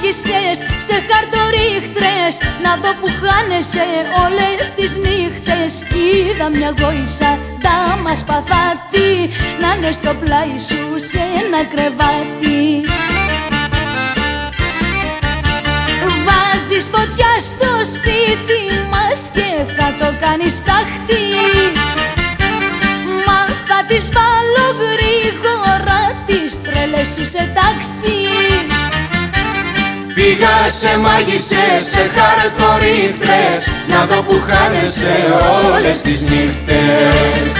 μάγισσες σε χαρτορίχτρες. Να δω που χάνεσαι όλες τις νύχτες. Είδα μια γόησα τα μας παθάτη Να είναι στο πλάι σου σε ένα κρεβάτι. Βάζεις φωτιά στο σπίτι μας και θα το κάνεις τάχτη. Μα θα τις βάλω γρήγορα τις τρέλες σου σε τάξη Πήγα σε μάγισσες, σε χαρτορίχτρες Να δω που χάνεσαι όλες τις νύχτες.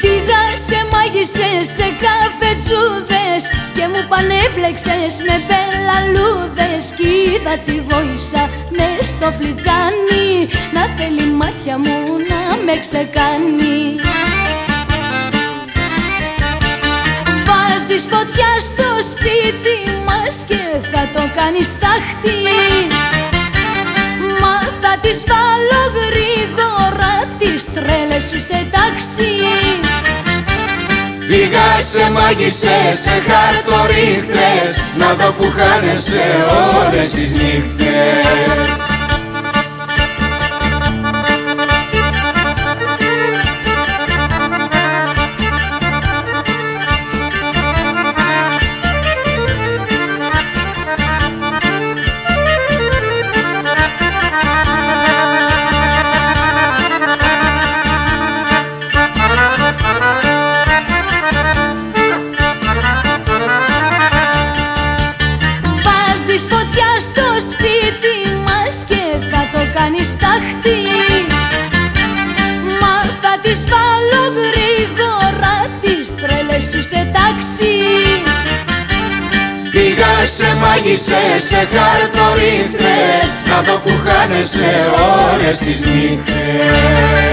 Πήγα σε μάγισσες, σε καφετζούδες Και μου πανέπλεξες με πελαλούδες Κι είδα τη γόησα μες στο φλιτζάνι. Να θέλει μάτια μου να με ξεκάνει. Βάζεις φωτιά στο σπίτι μας Και θα το κάνεις τάχτη. Μα θα τις βάλω γρήγορα τις τρέλες σου σε τάξη Πήγα σε μάγισσες, σε χαρτορίχτρες Να δω που χάνεσαι όλες τις νύχτες θα το κάνεις τάχτη Μα θα τις βάλω γρήγορα τις τρέλες σου σε τάξη. Πήγα σε μάγισσες, σε χαρτορίχτρες Να δω που χάνεσαι όλες τις νύχτες